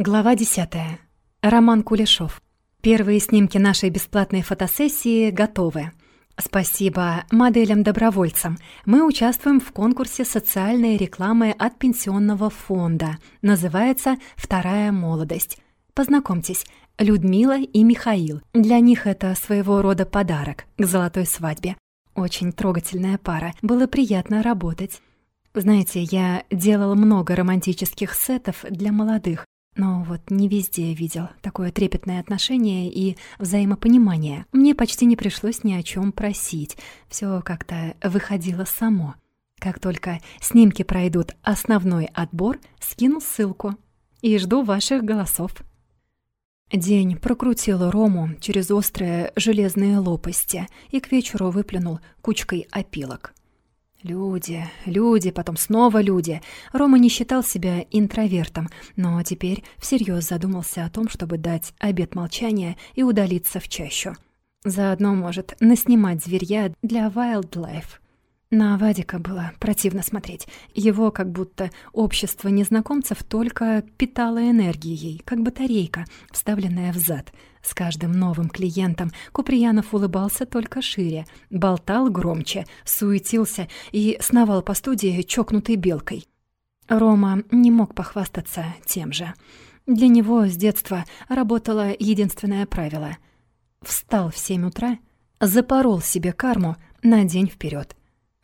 Глава 10. Роман Кулешов. Первые снимки нашей бесплатной фотосессии готовы. Спасибо моделям-добровольцам. Мы участвуем в конкурсе социальной рекламы от пенсионного фонда. Называется «Вторая молодость». Познакомьтесь, Людмила и Михаил. Для них это своего рода подарок к золотой свадьбе. Очень трогательная пара. Было приятно работать. Знаете, я делала много романтических сетов для молодых, но вот не везде видел такое трепетное отношение и взаимопонимание. Мне почти не пришлось ни о чем просить. Все как-то выходило само. Как только снимки пройдут основной отбор, скину ссылку. И жду ваших голосов. День прокрутил Рому через острые железные лопасти и к вечеру выплюнул кучкой опилок. Люди, люди, потом снова люди. Рома не считал себя интровертом, но теперь всерьез задумался о том, чтобы дать обет молчания и удалиться в чащу. Заодно, может, наснимать зверья для Wildlife. На Вадика было противно смотреть. Его как будто общество незнакомцев только питало энергией, как батарейка, вставленная в зад. С каждым новым клиентом Куприянов улыбался только шире, болтал громче, суетился и сновал по студии чокнутой белкой. Рома не мог похвастаться тем же. Для него с детства работало единственное правило. Встал в семь утра, запорол себе карму на день вперед.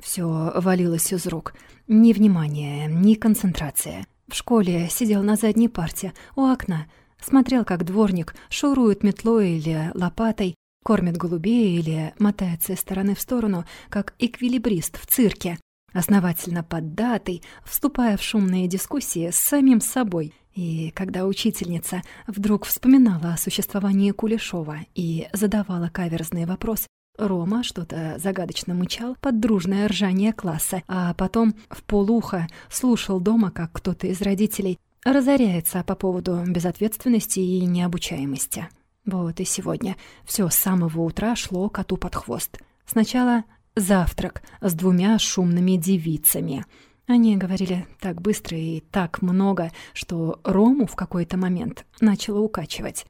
Все валилось из рук. Ни внимания, ни концентрация. В школе сидел на задней парте, у окна, смотрел, как дворник шурует метлой или лопатой, кормит голубей или мотается из стороны в сторону, как эквилибрист в цирке, основательно поддатый, вступая в шумные дискуссии с самим собой. И когда учительница вдруг вспоминала о существовании Кулешова и задавала каверзный вопрос, Рома что-то загадочно мычал под дружное ржание класса, а потом в полухо слушал дома, как кто-то из родителей разоряется по поводу безответственности и необучаемости. Вот и сегодня все с самого утра шло коту под хвост. Сначала завтрак с двумя шумными девицами. Они говорили так быстро и так много, что Рому в какой-то момент начало укачивать.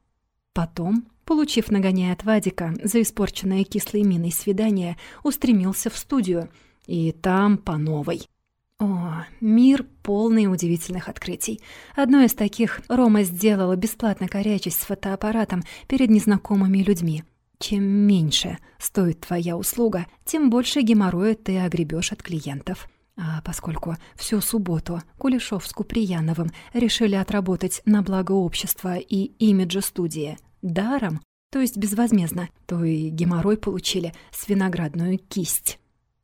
Потом Получив нагоняя от Вадика за испорченное кислой миной свидание, устремился в студию. И там по новой. О, мир полный удивительных открытий. Одно из таких Рома сделала бесплатно корячась с фотоаппаратом перед незнакомыми людьми. Чем меньше стоит твоя услуга, тем больше геморроя ты огребешь от клиентов. А поскольку всю субботу Кулешов с Куприяновым решили отработать на благо общества и имиджа студии даром, то есть безвозмездно, то и геморрой получили с виноградную кисть.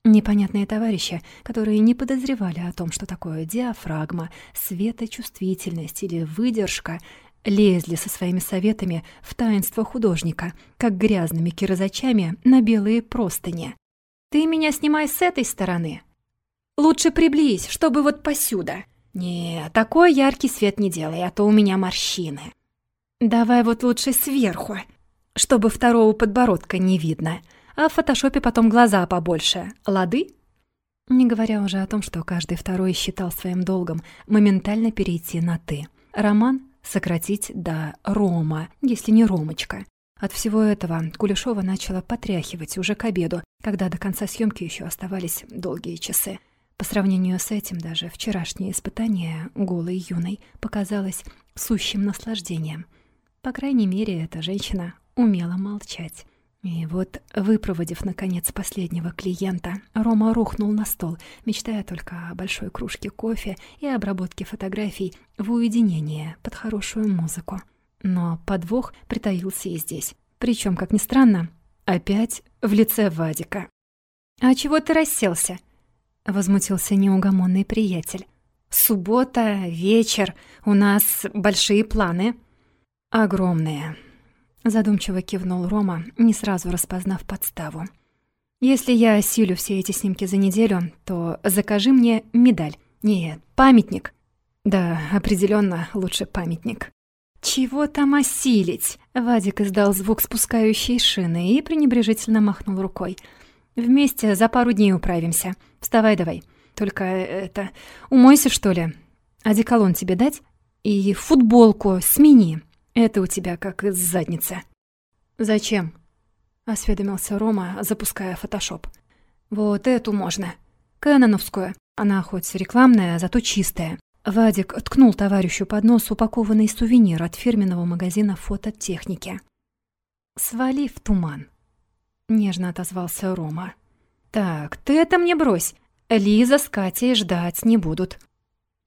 Непонятные товарищи, которые не подозревали о том, что такое диафрагма, светочувствительность или выдержка, лезли со своими советами в таинство художника, как грязными кирозачами на белые простыни. «Ты меня снимай с этой стороны. Лучше приблизь, чтобы вот посюда. Не, такой яркий свет не делай, а то у меня морщины». «Давай вот лучше сверху, чтобы второго подбородка не видно, а в фотошопе потом глаза побольше. Лады?» Не говоря уже о том, что каждый второй считал своим долгом моментально перейти на «ты». Роман сократить до «Рома», если не «Ромочка». От всего этого Кулешова начала потряхивать уже к обеду, когда до конца съемки еще оставались долгие часы. По сравнению с этим даже вчерашнее испытание голой юной показалось сущим наслаждением — по крайней мере, эта женщина умела молчать. И вот, выпроводив, наконец, последнего клиента, Рома рухнул на стол, мечтая только о большой кружке кофе и обработке фотографий в уединение под хорошую музыку. Но подвох притаился и здесь. Причем, как ни странно, опять в лице Вадика. «А чего ты расселся?» — возмутился неугомонный приятель. «Суббота, вечер, у нас большие планы». «Огромные», — задумчиво кивнул Рома, не сразу распознав подставу. «Если я осилю все эти снимки за неделю, то закажи мне медаль. Нет, памятник». «Да, определенно лучше памятник». «Чего там осилить?» Вадик издал звук спускающей шины и пренебрежительно махнул рукой. «Вместе за пару дней управимся. Вставай давай. Только это... Умойся, что ли? Одеколон тебе дать?» И футболку смени. Это у тебя как из задницы». «Зачем?» — осведомился Рома, запуская фотошоп. «Вот эту можно. Кэноновскую. Она хоть рекламная, зато чистая». Вадик ткнул товарищу под нос упакованный сувенир от фирменного магазина фототехники. «Свали в туман», — нежно отозвался Рома. «Так, ты это мне брось. Лиза с Катей ждать не будут.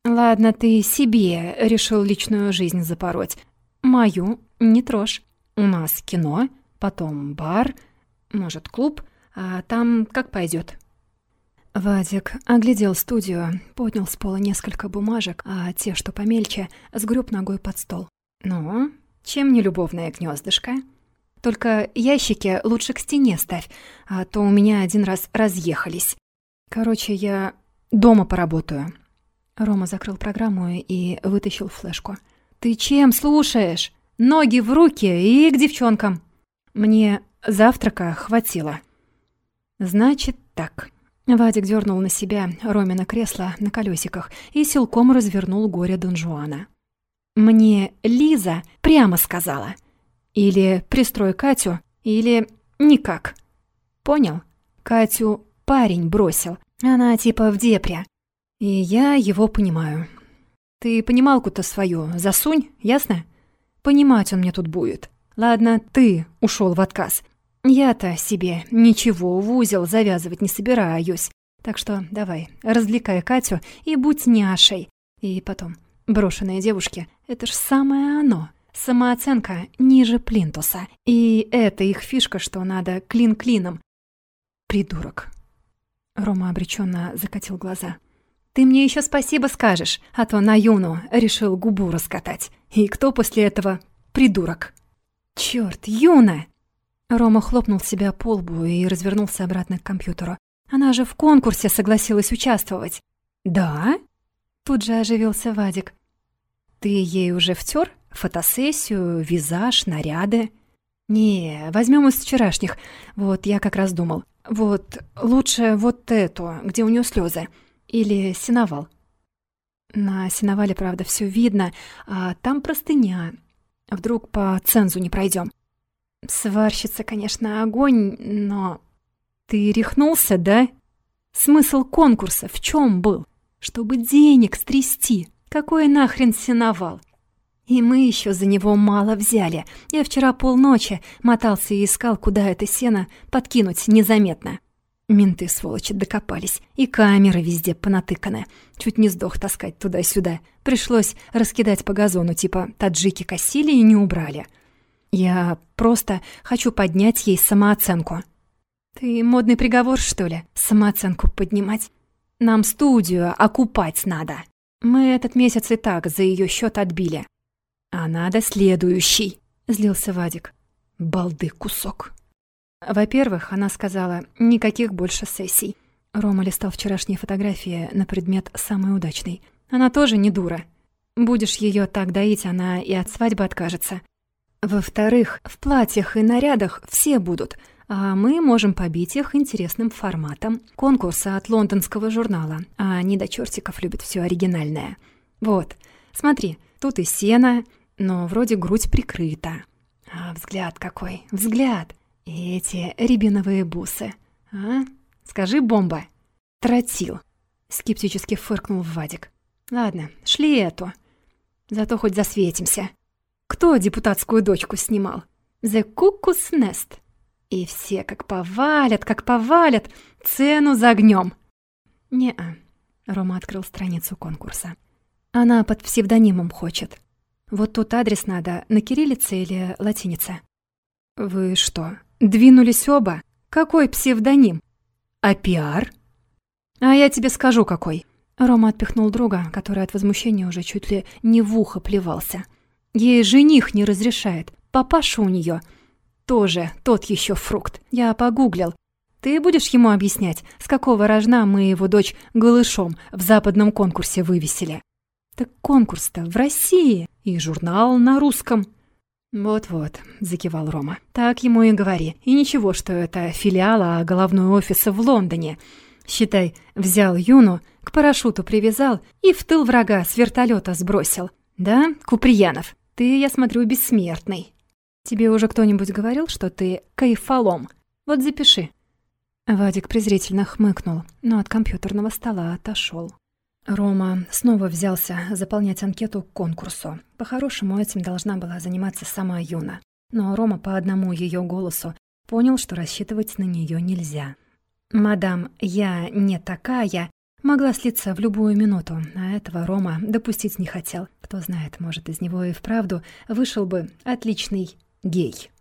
Ладно, ты себе решил личную жизнь запороть. Мою не трожь. У нас кино, потом бар, может, клуб, а там как пойдет. Вадик оглядел студию, поднял с пола несколько бумажек, а те, что помельче, сгреб ногой под стол. «Ну, чем не любовное гнездышко? Только ящики лучше к стене ставь, а то у меня один раз разъехались. Короче, я дома поработаю». Рома закрыл программу и вытащил флешку. «Ты чем слушаешь? Ноги в руки и к девчонкам!» «Мне завтрака хватило». «Значит так». Вадик дернул на себя Ромина кресло на колесиках и силком развернул горе Дон Жуана. «Мне Лиза прямо сказала. Или пристрой Катю, или никак. Понял? Катю парень бросил. Она типа в депре. И я его понимаю. Ты понималку-то свою засунь, ясно? Понимать он мне тут будет. Ладно, ты ушел в отказ. Я-то себе ничего в узел завязывать не собираюсь. Так что давай, развлекай Катю и будь няшей. И потом, брошенные девушки — это ж самое оно. Самооценка ниже плинтуса. И это их фишка, что надо клин клином. Придурок. Рома обреченно закатил глаза. «Ты мне еще спасибо скажешь, а то на Юну решил губу раскатать. И кто после этого придурок?» «Чёрт, Юна!» Рома хлопнул себя по лбу и развернулся обратно к компьютеру. «Она же в конкурсе согласилась участвовать». «Да?» Тут же оживился Вадик. «Ты ей уже втер Фотосессию, визаж, наряды?» «Не, возьмем из вчерашних. Вот я как раз думал. Вот лучше вот эту, где у нее слезы. Или синовал». На синовале, правда, все видно, а там простыня. Вдруг по цензу не пройдем. Сварщица, конечно, огонь, но... Ты рехнулся, да? Смысл конкурса в чем был? Чтобы денег стрясти. Какой нахрен сеновал? И мы еще за него мало взяли. Я вчера полночи мотался и искал, куда это сено подкинуть незаметно. Менты, сволочи, докопались. И камеры везде понатыканы. Чуть не сдох таскать туда-сюда. Пришлось раскидать по газону, типа таджики косили и не убрали. Я просто хочу поднять ей самооценку. Ты модный приговор, что ли? Самооценку поднимать? Нам студию окупать надо. Мы этот месяц и так за ее счет отбили. А надо следующий, злился Вадик. Балды кусок. Во-первых, она сказала, никаких больше сессий. Рома листал вчерашние фотографии на предмет «самый удачный». Она тоже не дура. Будешь ее так доить, она и от свадьбы откажется. Во-вторых, в платьях и нарядах все будут, а мы можем побить их интересным форматом конкурса от лондонского журнала, а они до чертиков любят все оригинальное. Вот, смотри, тут и сено, но вроде грудь прикрыта. А взгляд какой, взгляд! И эти рябиновые бусы. А? Скажи, бомба. Тротил. Скептически фыркнул Вадик. Ладно, шли эту. Зато хоть засветимся. Кто депутатскую дочку снимал? The Cuckoo's Nest. И все как повалят, как повалят, цену загнем. Не-а. Рома открыл страницу конкурса. Она под псевдонимом хочет. Вот тут адрес надо, на кириллице или латинице. Вы что, Двинулись оба. Какой псевдоним? А пиар? А я тебе скажу, какой. Рома отпихнул друга, который от возмущения уже чуть ли не в ухо плевался. Ей жених не разрешает. Папаша у нее тоже тот еще фрукт. Я погуглил. Ты будешь ему объяснять, с какого рожна мы его дочь голышом в западном конкурсе вывесили? Так конкурс-то в России, и журнал на русском. «Вот-вот», — закивал Рома. «Так ему и говори. И ничего, что это филиал, а головной офис в Лондоне. Считай, взял Юну, к парашюту привязал и в тыл врага с вертолета сбросил. «Да, Куприянов, ты, я смотрю, бессмертный. Тебе уже кто-нибудь говорил, что ты кайфолом? Вот запиши». Вадик презрительно хмыкнул, но от компьютерного стола отошел. Рома снова взялся заполнять анкету к конкурсу. По-хорошему, этим должна была заниматься сама Юна. Но Рома по одному ее голосу понял, что рассчитывать на нее нельзя. «Мадам, я не такая», могла слиться в любую минуту, а этого Рома допустить не хотел. Кто знает, может, из него и вправду вышел бы отличный гей.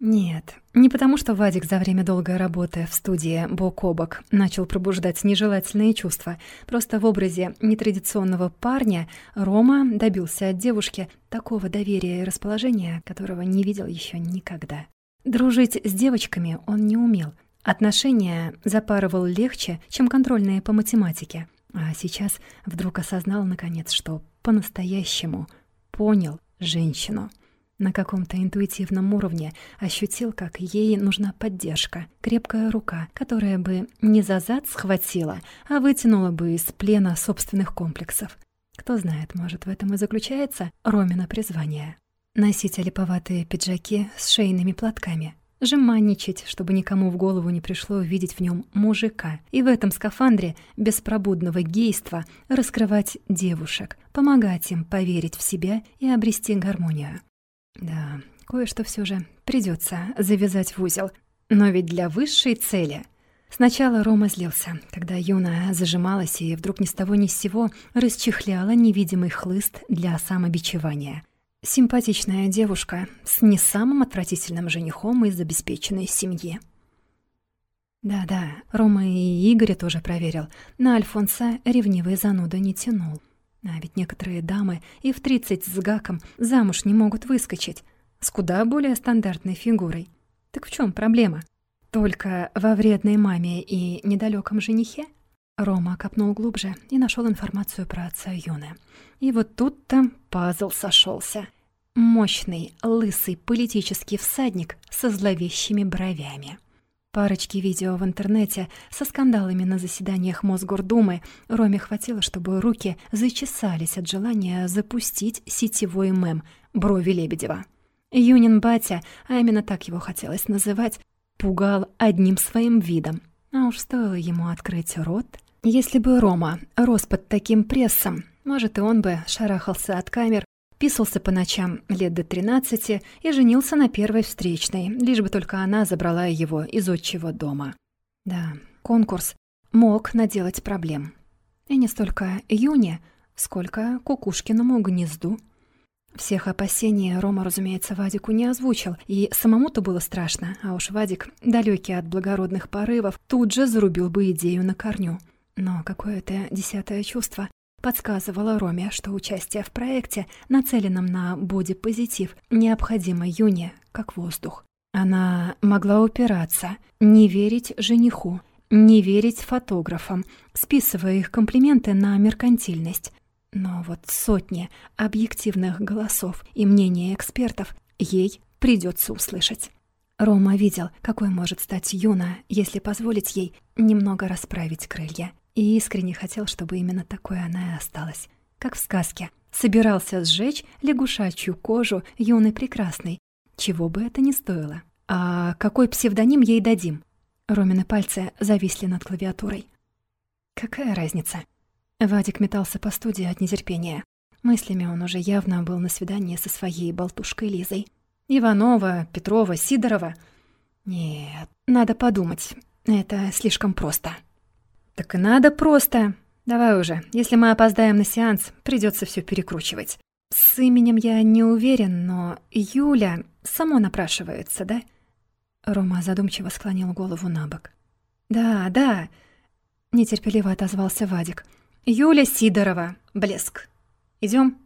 Нет, не потому что Вадик за время долгой работы в студии бок о бок начал пробуждать нежелательные чувства. Просто в образе нетрадиционного парня Рома добился от девушки такого доверия и расположения, которого не видел еще никогда. Дружить с девочками он не умел. Отношения запарывал легче, чем контрольные по математике. А сейчас вдруг осознал, наконец, что по-настоящему понял женщину — на каком-то интуитивном уровне ощутил, как ей нужна поддержка, крепкая рука, которая бы не за зад схватила, а вытянула бы из плена собственных комплексов. Кто знает, может, в этом и заключается Ромина призвание. Носить олиповатые пиджаки с шейными платками, жеманничать, чтобы никому в голову не пришло увидеть в нем мужика, и в этом скафандре беспробудного гейства раскрывать девушек, помогать им поверить в себя и обрести гармонию. Да, кое-что все же придется завязать в узел. Но ведь для высшей цели... Сначала Рома злился, когда Юна зажималась и вдруг ни с того ни с сего расчехляла невидимый хлыст для самобичевания. Симпатичная девушка с не самым отвратительным женихом из обеспеченной семьи. Да-да, Рома и Игоря тоже проверил. На Альфонса ревнивый зануда не тянул. А ведь некоторые дамы и в 30 с гаком замуж не могут выскочить, с куда более стандартной фигурой. Так в чем проблема? Только во вредной маме и недалеком женихе? Рома копнул глубже и нашел информацию про отца Юны. И вот тут-то пазл сошелся. Мощный, лысый политический всадник со зловещими бровями. Парочки видео в интернете со скандалами на заседаниях Мосгордумы Роме хватило, чтобы руки зачесались от желания запустить сетевой мем «Брови Лебедева». Юнин батя, а именно так его хотелось называть, пугал одним своим видом. А уж стоило ему открыть рот. Если бы Рома рос под таким прессом, может, и он бы шарахался от камер писался по ночам лет до 13 и женился на первой встречной, лишь бы только она забрала его из отчего дома. Да, конкурс мог наделать проблем. И не столько Юне, сколько Кукушкиному гнезду. Всех опасений Рома, разумеется, Вадику не озвучил, и самому-то было страшно, а уж Вадик, далекий от благородных порывов, тут же зарубил бы идею на корню. Но какое-то десятое чувство подсказывала Роме, что участие в проекте, нацеленном на бодипозитив, необходимо Юне, как воздух. Она могла упираться, не верить жениху, не верить фотографам, списывая их комплименты на меркантильность. Но вот сотни объективных голосов и мнения экспертов ей придется услышать. Рома видел, какой может стать Юна, если позволить ей немного расправить крылья и искренне хотел, чтобы именно такой она и осталась. Как в сказке. Собирался сжечь лягушачью кожу юной прекрасной, чего бы это ни стоило. А какой псевдоним ей дадим? Ромины пальцы зависли над клавиатурой. Какая разница? Вадик метался по студии от нетерпения. Мыслями он уже явно был на свидании со своей болтушкой Лизой. Иванова, Петрова, Сидорова. Нет, надо подумать. Это слишком просто. «Так и надо просто. Давай уже. Если мы опоздаем на сеанс, придется все перекручивать. С именем я не уверен, но Юля само напрашивается, да?» Рома задумчиво склонил голову на бок. «Да, да», — нетерпеливо отозвался Вадик. «Юля Сидорова. Блеск. Идем.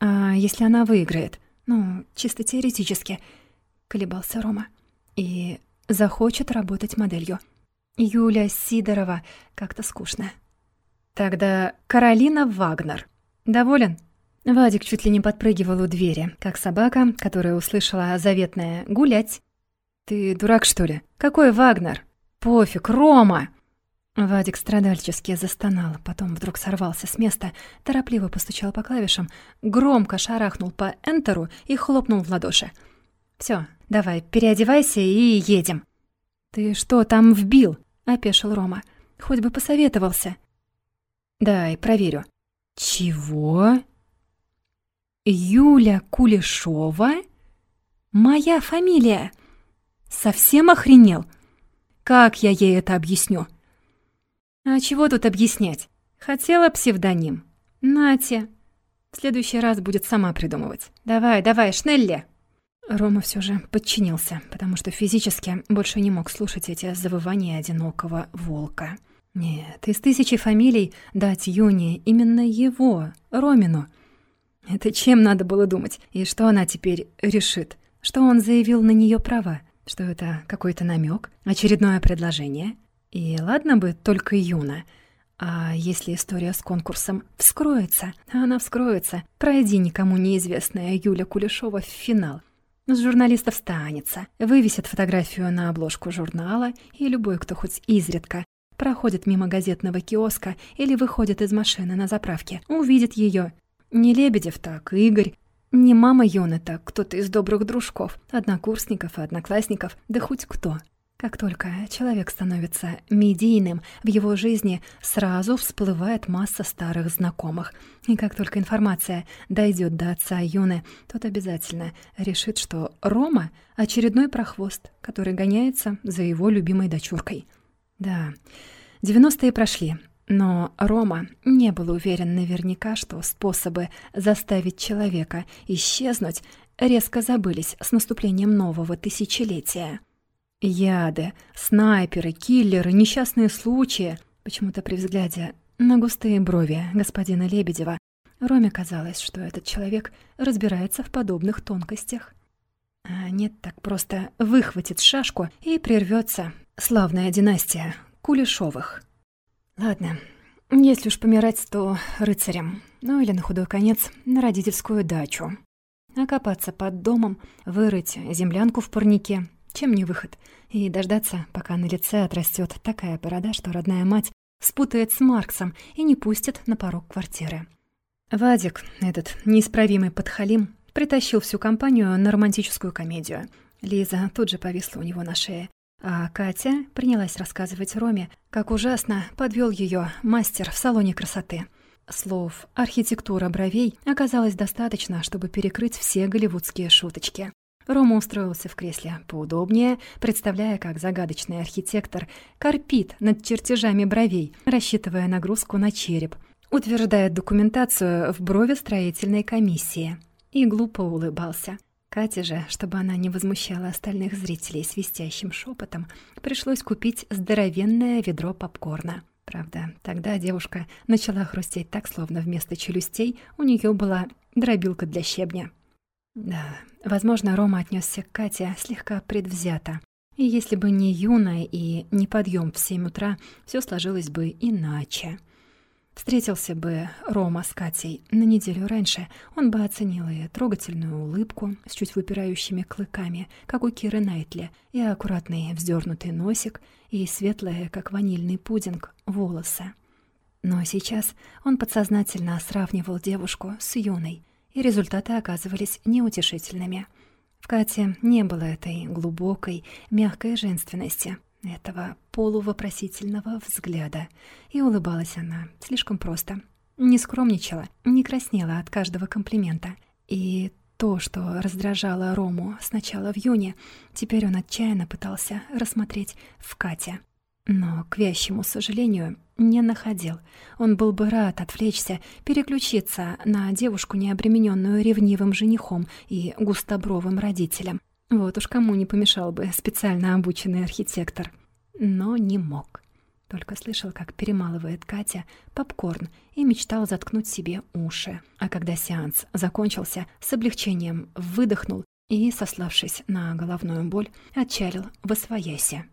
«А если она выиграет? Ну, чисто теоретически», — колебался Рома. «И захочет работать моделью». Юля Сидорова. Как-то скучно. Тогда Каролина Вагнер. Доволен? Вадик чуть ли не подпрыгивал у двери, как собака, которая услышала заветное «гулять». «Ты дурак, что ли? Какой Вагнер?» «Пофиг, Рома!» Вадик страдальчески застонал, потом вдруг сорвался с места, торопливо постучал по клавишам, громко шарахнул по энтеру и хлопнул в ладоши. «Всё, давай, переодевайся и едем». «Ты что там вбил?» — опешил Рома. «Хоть бы посоветовался». «Дай, проверю». «Чего?» «Юля Кулешова? Моя фамилия? Совсем охренел? Как я ей это объясню?» «А чего тут объяснять? Хотела псевдоним. Нате. В следующий раз будет сама придумывать. Давай, давай, Шнелле!» Рома все же подчинился, потому что физически больше не мог слушать эти завывания одинокого волка. Нет, из тысячи фамилий дать Юне именно его, Ромину. Это чем надо было думать? И что она теперь решит? Что он заявил на нее права? Что это какой-то намек, очередное предложение? И ладно бы только Юна. А если история с конкурсом вскроется, она вскроется, пройди никому неизвестная Юля Кулешова в финал. С журналистов станется, вывесит фотографию на обложку журнала, и любой, кто хоть изредка проходит мимо газетного киоска или выходит из машины на заправке, увидит ее. Не Лебедев так, Игорь, не мама Юны так, кто-то из добрых дружков, однокурсников и одноклассников, да хоть кто. Как только человек становится медийным, в его жизни сразу всплывает масса старых знакомых. И как только информация дойдет до отца Юны, тот обязательно решит, что Рома — очередной прохвост, который гоняется за его любимой дочуркой. Да, 90-е прошли, но Рома не был уверен наверняка, что способы заставить человека исчезнуть резко забылись с наступлением нового тысячелетия. Яды, снайперы, киллеры, несчастные случаи. Почему-то при взгляде на густые брови господина Лебедева Роме казалось, что этот человек разбирается в подобных тонкостях. А нет, так просто выхватит шашку и прервется славная династия Кулешовых. Ладно, если уж помирать, то рыцарем. Ну или на худой конец на родительскую дачу. Окопаться под домом, вырыть землянку в парнике, чем не выход? И дождаться, пока на лице отрастет такая борода, что родная мать спутает с Марксом и не пустит на порог квартиры. Вадик, этот неисправимый подхалим, притащил всю компанию на романтическую комедию. Лиза тут же повисла у него на шее, а Катя принялась рассказывать Роме, как ужасно подвел ее мастер в салоне красоты. Слов «архитектура бровей» оказалось достаточно, чтобы перекрыть все голливудские шуточки. Рома устроился в кресле поудобнее, представляя, как загадочный архитектор корпит над чертежами бровей, рассчитывая нагрузку на череп, утверждает документацию в брови строительной комиссии. И глупо улыбался. Кате же, чтобы она не возмущала остальных зрителей свистящим шепотом, пришлось купить здоровенное ведро попкорна. Правда, тогда девушка начала хрустеть так, словно вместо челюстей у нее была дробилка для щебня. Да, возможно, Рома отнесся к Кате слегка предвзято. И если бы не Юна и не подъем в семь утра, все сложилось бы иначе. Встретился бы Рома с Катей на неделю раньше, он бы оценил и трогательную улыбку с чуть выпирающими клыками, как у Киры Найтли, и аккуратный вздернутый носик, и светлые, как ванильный пудинг, волосы. Но сейчас он подсознательно сравнивал девушку с Юной — и результаты оказывались неутешительными. В Кате не было этой глубокой, мягкой женственности, этого полувопросительного взгляда, и улыбалась она слишком просто. Не скромничала, не краснела от каждого комплимента. И то, что раздражало Рому сначала в июне, теперь он отчаянно пытался рассмотреть в Кате. Но, к вящему сожалению, не находил. Он был бы рад отвлечься, переключиться на девушку, не обремененную ревнивым женихом и густобровым родителем. Вот уж кому не помешал бы специально обученный архитектор. Но не мог. Только слышал, как перемалывает Катя попкорн и мечтал заткнуть себе уши. А когда сеанс закончился, с облегчением выдохнул и, сославшись на головную боль, отчалил в освояси.